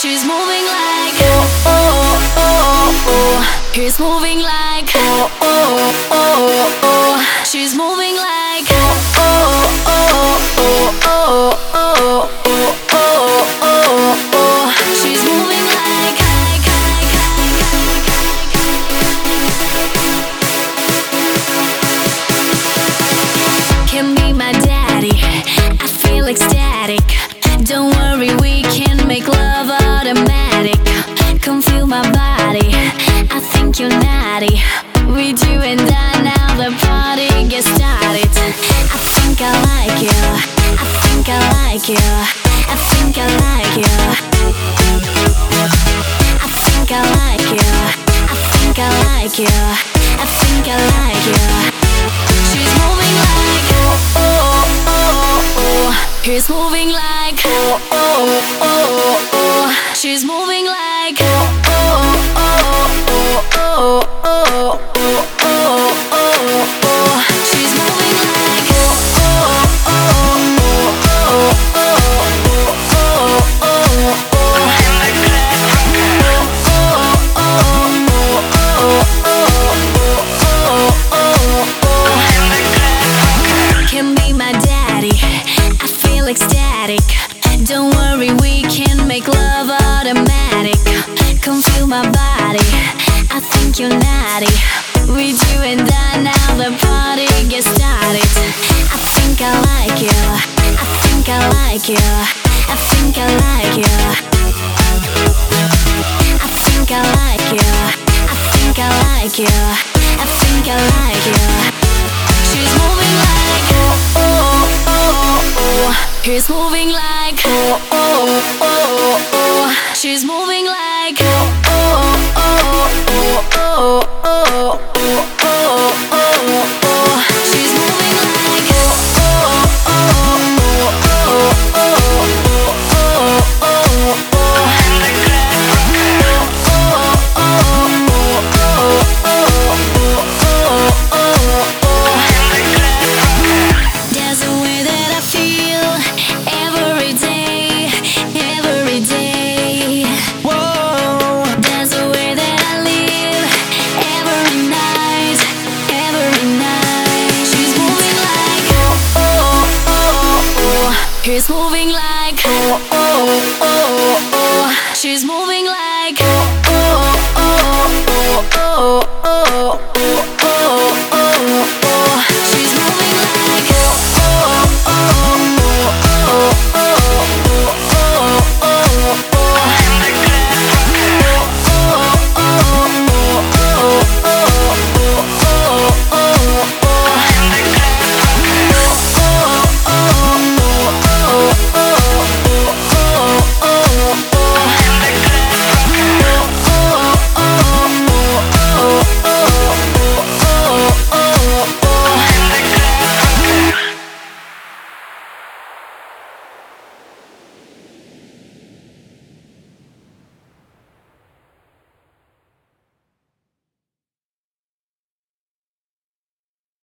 She's moving like oh oh oh oh. He's moving like oh oh oh oh. She's moving like oh oh oh oh oh oh My body. I think you're naughty. With you and I now the party gets started. I think I like you. I think I like you. I think I like you. I think I like you. I think I like you. I think I like you. She's moving like oh oh oh oh. He's moving like oh oh oh oh. She's moving ecstatic. Don't worry, we can make love automatic. Come feel my body. I think you're naughty. With you and I now the party gets started. I think I like you. I think I like you. I think I like you. I think I like you. I think I like you. I think I like you. She's moving like. He's moving like oh oh oh oh. oh. She's moving like oh. He's moving like oh oh oh oh. oh. She's moving